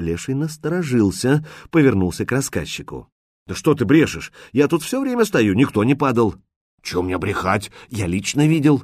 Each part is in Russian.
Леший насторожился, повернулся к рассказчику. «Да что ты брешешь? Я тут все время стою, никто не падал». «Чем мне брехать? Я лично видел».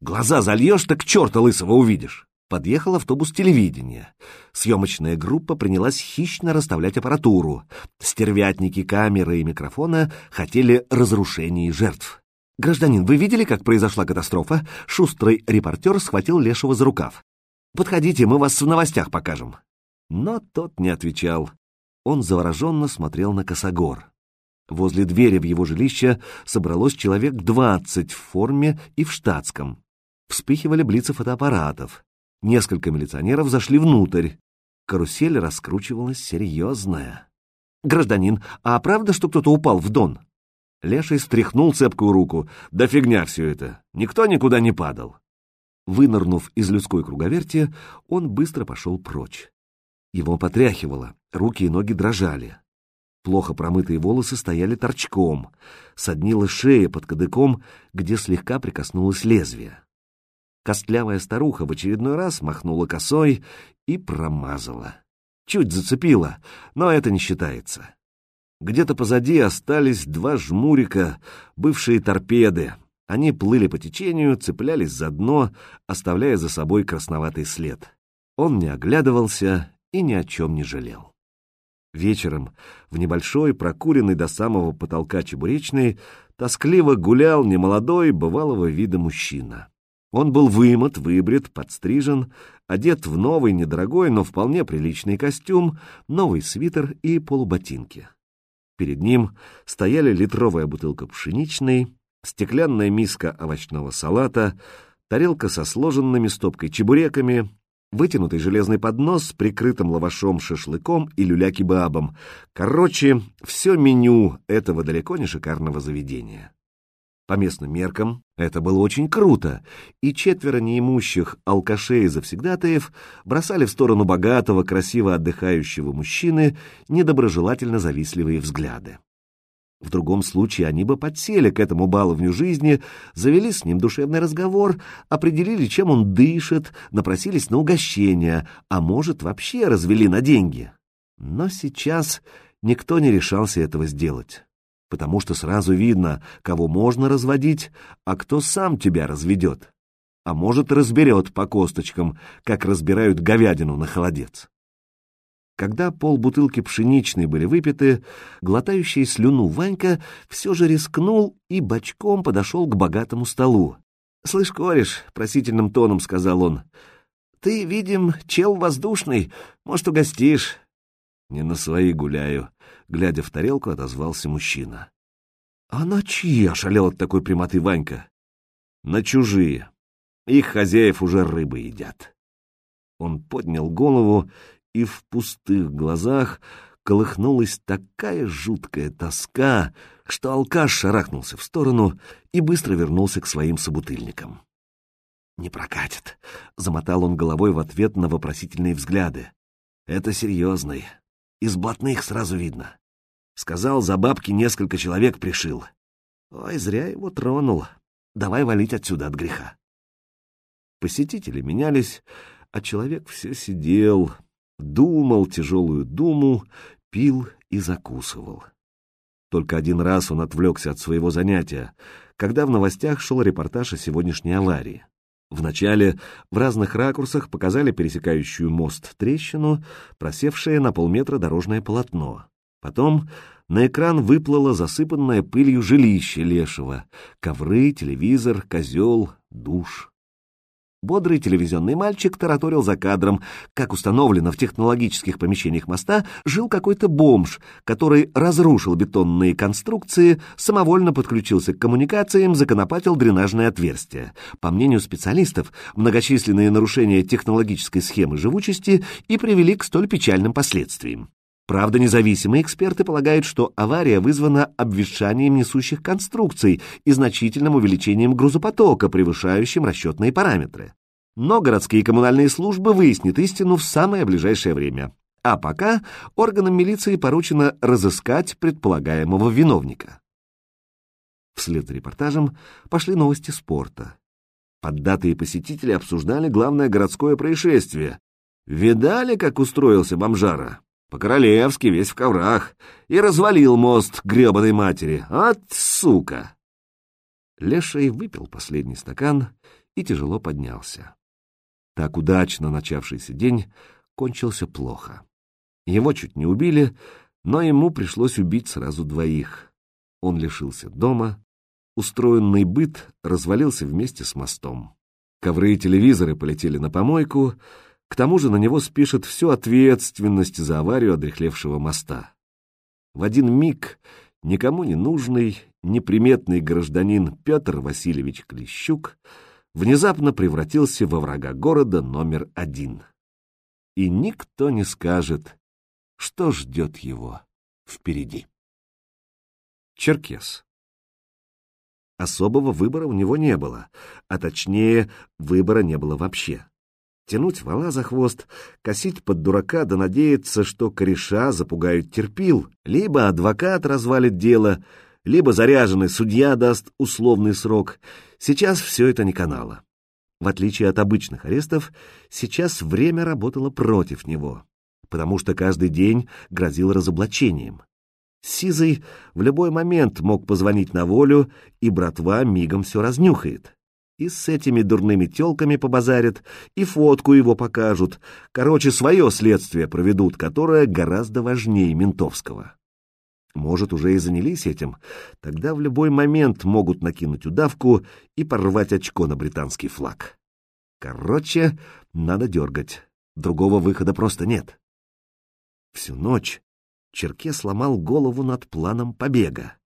«Глаза зальешь, так черта лысого увидишь». Подъехал автобус телевидения. Съемочная группа принялась хищно расставлять аппаратуру. Стервятники камеры и микрофона хотели разрушений жертв. «Гражданин, вы видели, как произошла катастрофа?» Шустрый репортер схватил Лешего за рукав. «Подходите, мы вас в новостях покажем». Но тот не отвечал. Он завороженно смотрел на косогор. Возле двери в его жилище собралось человек двадцать в форме и в штатском. Вспыхивали блицы фотоаппаратов. Несколько милиционеров зашли внутрь. Карусель раскручивалась серьезная. «Гражданин, а правда, что кто-то упал в дон?» Леший стряхнул цепкую руку. «Да фигня все это! Никто никуда не падал!» Вынырнув из людской круговерти, он быстро пошел прочь. Его потряхивало, руки и ноги дрожали. Плохо промытые волосы стояли торчком, соднила шея под кадыком, где слегка прикоснулось лезвие. Костлявая старуха в очередной раз махнула косой и промазала. Чуть зацепила, но это не считается. Где-то позади остались два жмурика, бывшие торпеды. Они плыли по течению, цеплялись за дно, оставляя за собой красноватый след. Он не оглядывался и ни о чем не жалел. Вечером в небольшой, прокуренной до самого потолка чебуречной, тоскливо гулял немолодой, бывалого вида мужчина. Он был вымот, выбрит, подстрижен, одет в новый, недорогой, но вполне приличный костюм, новый свитер и полуботинки. Перед ним стояли литровая бутылка пшеничной, стеклянная миска овощного салата, тарелка со сложенными стопкой чебуреками, вытянутый железный поднос с прикрытым лавашом, шашлыком и люля-кебабом. Короче, все меню этого далеко не шикарного заведения. По местным меркам это было очень круто, и четверо неимущих алкашей и завсегдатаев бросали в сторону богатого, красиво отдыхающего мужчины недоброжелательно завистливые взгляды. В другом случае они бы подсели к этому баловню жизни, завели с ним душевный разговор, определили, чем он дышит, напросились на угощение, а может, вообще развели на деньги. Но сейчас никто не решался этого сделать, потому что сразу видно, кого можно разводить, а кто сам тебя разведет, а может, разберет по косточкам, как разбирают говядину на холодец. Когда полбутылки пшеничной были выпиты, глотающий слюну Ванька все же рискнул и бочком подошел к богатому столу. — Слышь, кореш, — просительным тоном сказал он, — ты, видим, чел воздушный, может, угостишь? — Не на свои гуляю, — глядя в тарелку, отозвался мужчина. — А на чьи ошалел от такой прямоты Ванька? — На чужие. Их хозяев уже рыбы едят. Он поднял голову и в пустых глазах колыхнулась такая жуткая тоска, что алкаш шарахнулся в сторону и быстро вернулся к своим собутыльникам. «Не прокатит», — замотал он головой в ответ на вопросительные взгляды. «Это серьезный. Из блатных сразу видно. Сказал, за бабки несколько человек пришил. Ой, зря его тронул. Давай валить отсюда от греха». Посетители менялись, а человек все сидел, думал тяжелую думу, пил и закусывал. Только один раз он отвлекся от своего занятия, когда в новостях шел репортаж о сегодняшней аварии. Вначале в разных ракурсах показали пересекающую мост трещину, просевшее на полметра дорожное полотно. Потом на экран выплыло засыпанное пылью жилище Лешего, ковры, телевизор, козел, душ. Бодрый телевизионный мальчик тараторил за кадром. Как установлено в технологических помещениях моста, жил какой-то бомж, который разрушил бетонные конструкции, самовольно подключился к коммуникациям, законопатил дренажное отверстие. По мнению специалистов, многочисленные нарушения технологической схемы живучести и привели к столь печальным последствиям. Правда, независимые эксперты полагают, что авария вызвана обветшанием несущих конструкций и значительным увеличением грузопотока, превышающим расчетные параметры. Но городские коммунальные службы выяснят истину в самое ближайшее время. А пока органам милиции поручено разыскать предполагаемого виновника. Вслед за репортажем пошли новости спорта. Поддатые посетители обсуждали главное городское происшествие Видали, как устроился бомжара? По-королевски, весь в коврах. И развалил мост гребаной матери. От сука! Леший выпил последний стакан и тяжело поднялся. Так удачно начавшийся день кончился плохо. Его чуть не убили, но ему пришлось убить сразу двоих. Он лишился дома, устроенный быт развалился вместе с мостом. Ковры и телевизоры полетели на помойку, к тому же на него спишет всю ответственность за аварию одрехлевшего моста. В один миг никому не нужный, неприметный гражданин Петр Васильевич Клещук внезапно превратился во врага города номер один. И никто не скажет, что ждет его впереди. Черкес. Особого выбора у него не было, а точнее, выбора не было вообще. Тянуть вала за хвост, косить под дурака да надеяться, что кореша запугают терпил, либо адвокат развалит дело, либо заряженный судья даст условный срок. Сейчас все это не канало. В отличие от обычных арестов, сейчас время работало против него, потому что каждый день грозил разоблачением. Сизый в любой момент мог позвонить на волю, и братва мигом все разнюхает. И с этими дурными телками побазарят, и фотку его покажут. Короче, свое следствие проведут, которое гораздо важнее ментовского. Может, уже и занялись этим, тогда в любой момент могут накинуть удавку и порвать очко на британский флаг. Короче, надо дергать. Другого выхода просто нет. Всю ночь Черке сломал голову над планом побега.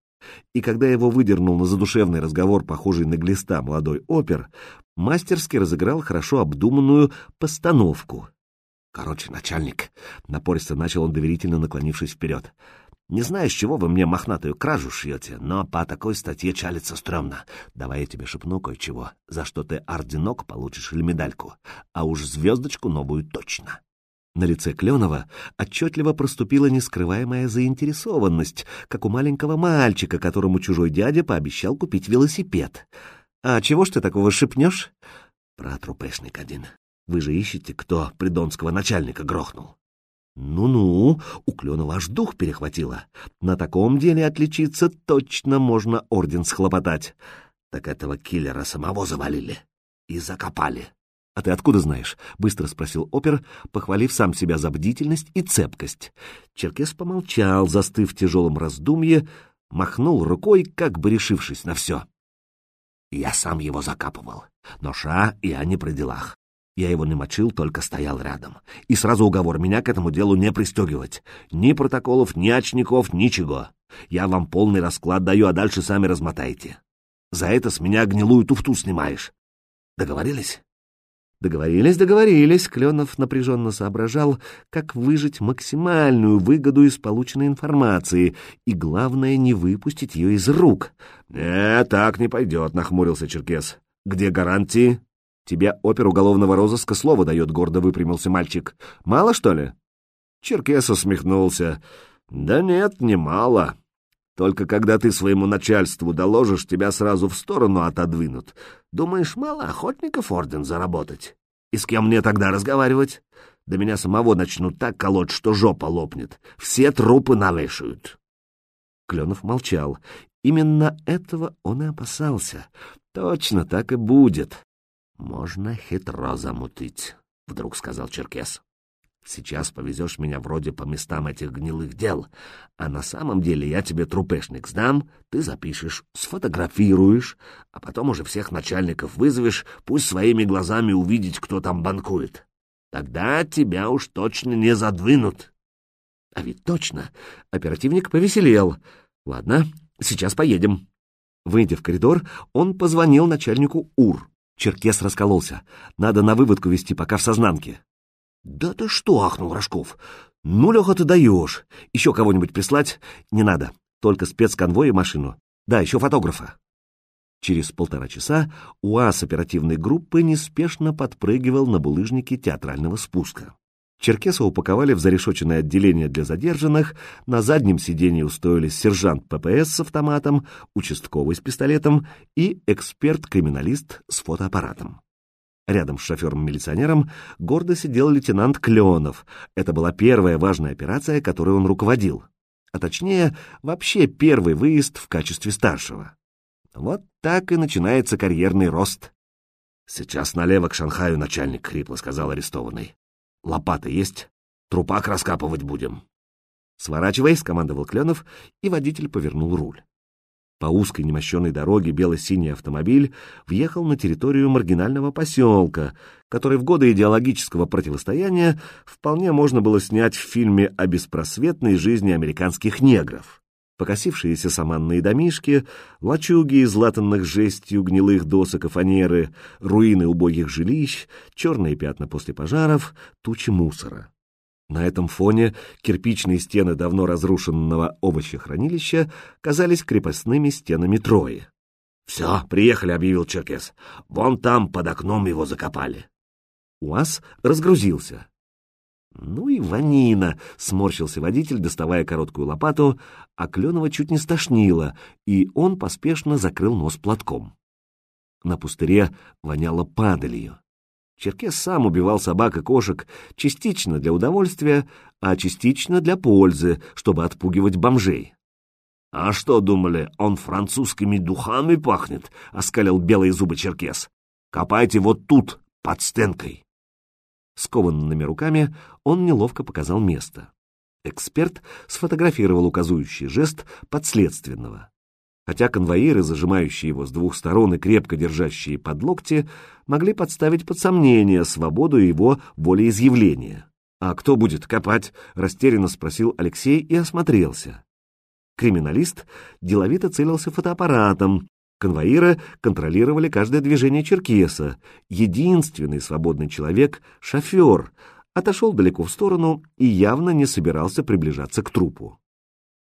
И когда его выдернул на задушевный разговор, похожий на глиста молодой опер, мастерски разыграл хорошо обдуманную постановку. «Короче, начальник», — напористо начал он, доверительно наклонившись вперед, — не знаю, с чего вы мне мохнатую кражу шьете, но по такой статье чалится стрёмно. Давай я тебе шепну кое-чего, за что ты орденок получишь или медальку, а уж звездочку новую точно. На лице Кленова отчетливо проступила нескрываемая заинтересованность, как у маленького мальчика, которому чужой дядя пообещал купить велосипед. «А чего ж ты такого шепнешь?» «Про трупешник один. Вы же ищете, кто придонского начальника грохнул». Ну-ну, у Кленова аж дух перехватило. На таком деле отличиться точно можно орден схлопотать. Так этого киллера самого завалили и закопали. — А ты откуда знаешь? — быстро спросил опер, похвалив сам себя за бдительность и цепкость. Черкес помолчал, застыв в тяжелом раздумье, махнул рукой, как бы решившись на все. — Я сам его закапывал, но ша я не при делах. Я его не мочил, только стоял рядом. И сразу уговор меня к этому делу не пристегивать. Ни протоколов, ни очников, ничего. Я вам полный расклад даю, а дальше сами размотайте. За это с меня гнилую туфту снимаешь. Договорились? Договорились, договорились. Кленов напряженно соображал, как выжить максимальную выгоду из полученной информации, и главное, не выпустить ее из рук. — Не, так не пойдет, — нахмурился Черкес. — Где гарантии? Тебе опер уголовного розыска слово дает, гордо выпрямился мальчик. Мало, что ли? Черкес усмехнулся. Да нет, не мало. Только когда ты своему начальству доложишь, тебя сразу в сторону отодвинут. Думаешь, мало охотников орден заработать? И с кем мне тогда разговаривать? Да меня самого начнут так колоть, что жопа лопнет. Все трупы навешают. Кленов молчал. Именно этого он и опасался. Точно так и будет. «Можно хитро замутить», — вдруг сказал Черкес. «Сейчас повезешь меня вроде по местам этих гнилых дел, а на самом деле я тебе трупешник сдам, ты запишешь, сфотографируешь, а потом уже всех начальников вызовешь, пусть своими глазами увидеть, кто там банкует. Тогда тебя уж точно не задвинут». А ведь точно, оперативник повеселел. «Ладно, сейчас поедем». Выйдя в коридор, он позвонил начальнику УР. Черкес раскололся. Надо на выводку вести, пока в сознанке. — Да ты что, — ахнул Рожков. — Ну, Леха, ты даешь. Еще кого-нибудь прислать? Не надо. Только спецконвой и машину. Да, еще фотографа. Через полтора часа УАЗ оперативной группы неспешно подпрыгивал на булыжнике театрального спуска. Черкеса упаковали в зарешоченное отделение для задержанных, на заднем сиденье устроились сержант ППС с автоматом, участковый с пистолетом и эксперт-криминалист с фотоаппаратом. Рядом с шофером-милиционером гордо сидел лейтенант Кленов. Это была первая важная операция, которой он руководил. А точнее, вообще первый выезд в качестве старшего. Вот так и начинается карьерный рост. «Сейчас налево к Шанхаю, начальник», — хрипло сказал арестованный. «Лопаты есть? Трупак раскапывать будем». «Сворачивай», — скомандовал Кленов, и водитель повернул руль. По узкой немощенной дороге бело-синий автомобиль въехал на территорию маргинального поселка, который в годы идеологического противостояния вполне можно было снять в фильме о беспросветной жизни американских негров. Покосившиеся саманные домишки, лачуги из латанных жестью гнилых досок и фанеры, руины убогих жилищ, черные пятна после пожаров, тучи мусора. На этом фоне кирпичные стены давно разрушенного овощехранилища казались крепостными стенами Трои. «Все, приехали», — объявил Черкес. «Вон там, под окном его закопали». УАЗ разгрузился. «Ну и ванина!» — сморщился водитель, доставая короткую лопату, а Кленова чуть не стошнило, и он поспешно закрыл нос платком. На пустыре воняло падалью. Черкес сам убивал собак и кошек частично для удовольствия, а частично для пользы, чтобы отпугивать бомжей. «А что, думали, он французскими духами пахнет?» — оскалил белые зубы Черкес. «Копайте вот тут, под стенкой». Скованными руками он неловко показал место. Эксперт сфотографировал указующий жест подследственного хотя конвоиры, зажимающие его с двух сторон и крепко держащие под локти, могли подставить под сомнение свободу его волеизъявления. «А кто будет копать?» — растерянно спросил Алексей и осмотрелся. Криминалист деловито целился фотоаппаратом, конвоиры контролировали каждое движение черкеса, единственный свободный человек — шофер — отошел далеко в сторону и явно не собирался приближаться к трупу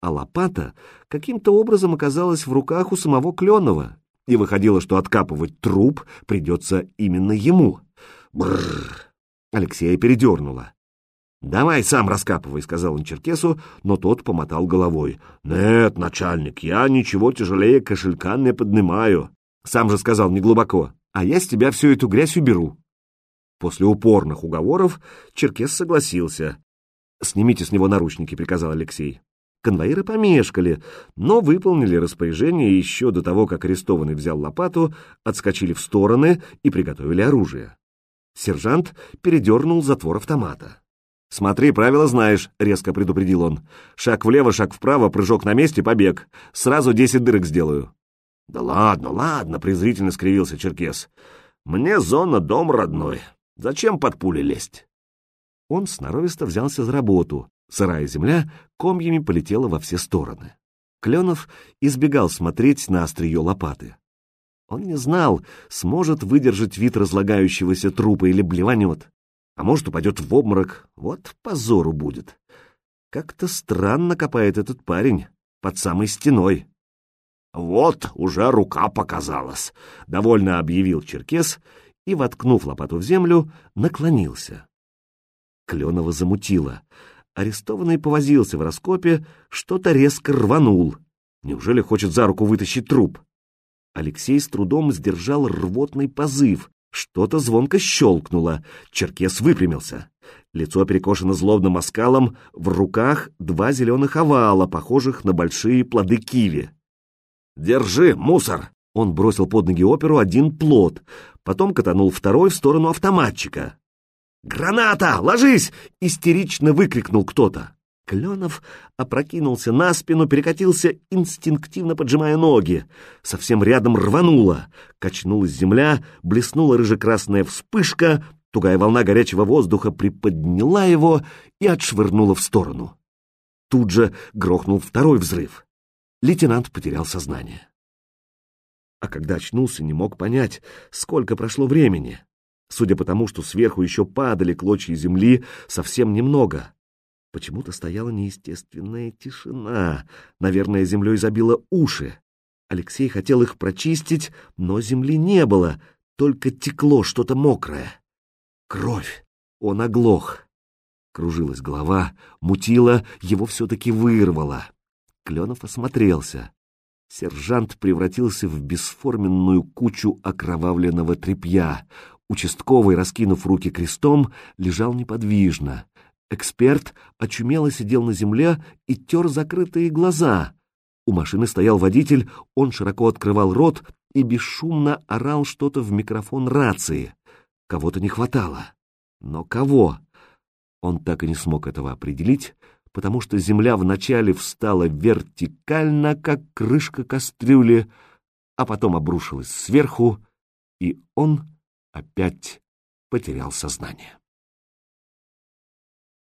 а лопата каким-то образом оказалась в руках у самого Кленова, и выходило, что откапывать труп придется именно ему. Бррр! Алексея передернуло. «Давай сам раскапывай», — сказал он Черкесу, но тот помотал головой. «Нет, начальник, я ничего тяжелее кошелька не поднимаю». Сам же сказал неглубоко, «А я с тебя всю эту грязь уберу». После упорных уговоров Черкес согласился. «Снимите с него наручники», — приказал Алексей. Конвоиры помешкали, но выполнили распоряжение еще до того, как арестованный взял лопату, отскочили в стороны и приготовили оружие. Сержант передернул затвор автомата. «Смотри, правила знаешь», — резко предупредил он. «Шаг влево, шаг вправо, прыжок на месте, побег. Сразу десять дырок сделаю». «Да ладно, ладно», — презрительно скривился Черкес. «Мне зона дом родной. Зачем под пули лезть?» Он сноровисто взялся за работу, Сырая земля комьями полетела во все стороны. Кленов избегал смотреть на острие лопаты. Он не знал, сможет выдержать вид разлагающегося трупа или блеванет, а может, упадет в обморок. Вот позору будет. Как-то странно копает этот парень под самой стеной. «Вот уже рука показалась», — довольно объявил Черкес и, воткнув лопату в землю, наклонился. Кленова замутило — Арестованный повозился в раскопе, что-то резко рванул. Неужели хочет за руку вытащить труп? Алексей с трудом сдержал рвотный позыв. Что-то звонко щелкнуло. Черкес выпрямился. Лицо перекошено злобным оскалом, в руках два зеленых овала, похожих на большие плоды киви. «Держи, мусор!» Он бросил под ноги оперу один плод, потом катанул второй в сторону автоматчика. «Граната! Ложись!» — истерично выкрикнул кто-то. Кленов опрокинулся на спину, перекатился, инстинктивно поджимая ноги. Совсем рядом рвануло. Качнулась земля, блеснула рыжекрасная вспышка, тугая волна горячего воздуха приподняла его и отшвырнула в сторону. Тут же грохнул второй взрыв. Лейтенант потерял сознание. А когда очнулся, не мог понять, сколько прошло времени. Судя по тому, что сверху еще падали клочья земли, совсем немного. Почему-то стояла неестественная тишина. Наверное, землей забило уши. Алексей хотел их прочистить, но земли не было, только текло что-то мокрое. Кровь. Он оглох. Кружилась голова, мутила, его все-таки вырвало. Кленов осмотрелся. Сержант превратился в бесформенную кучу окровавленного тряпья Участковый, раскинув руки крестом, лежал неподвижно. Эксперт очумело сидел на земле и тер закрытые глаза. У машины стоял водитель, он широко открывал рот и бесшумно орал что-то в микрофон рации. Кого-то не хватало. Но кого? Он так и не смог этого определить, потому что земля вначале встала вертикально, как крышка кастрюли, а потом обрушилась сверху, и он опять потерял сознание.